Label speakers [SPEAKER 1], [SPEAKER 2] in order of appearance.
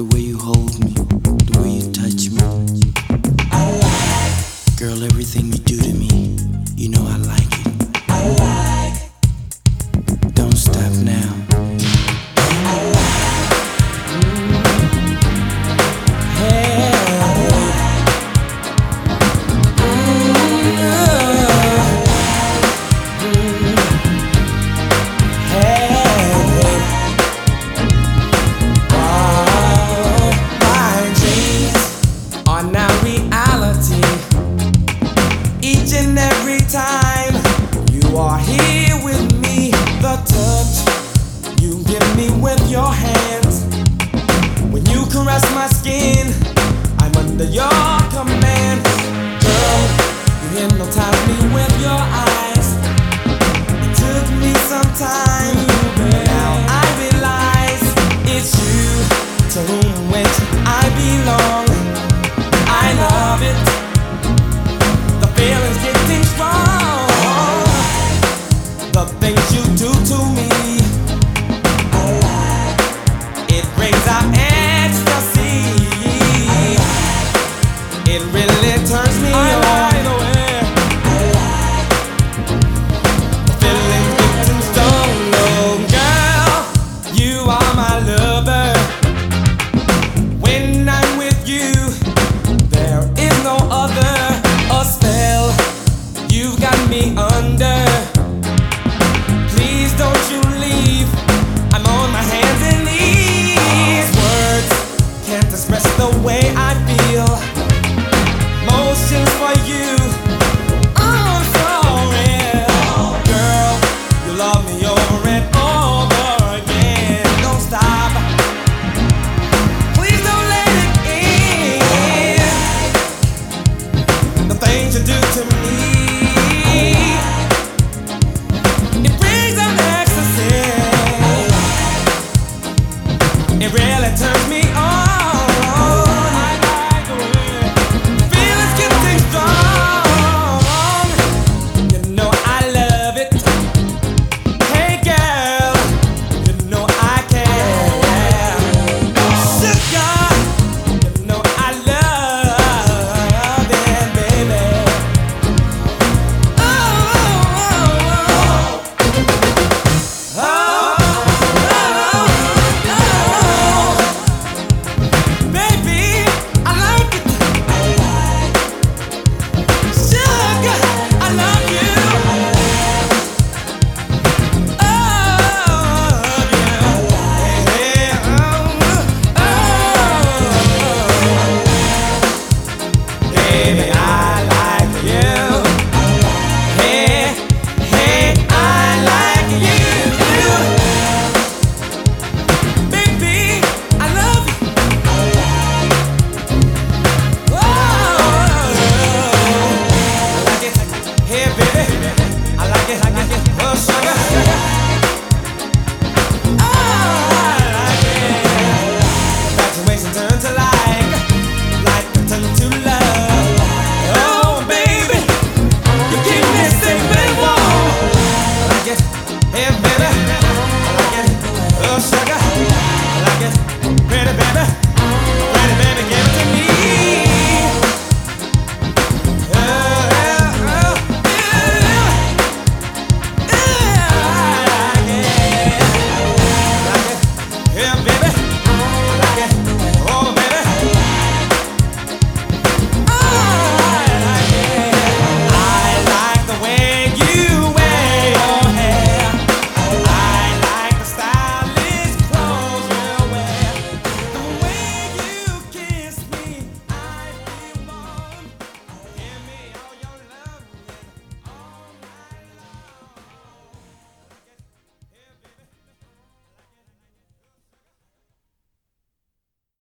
[SPEAKER 1] the way you hold me.
[SPEAKER 2] time you are here with me, the touch you give me with your hand.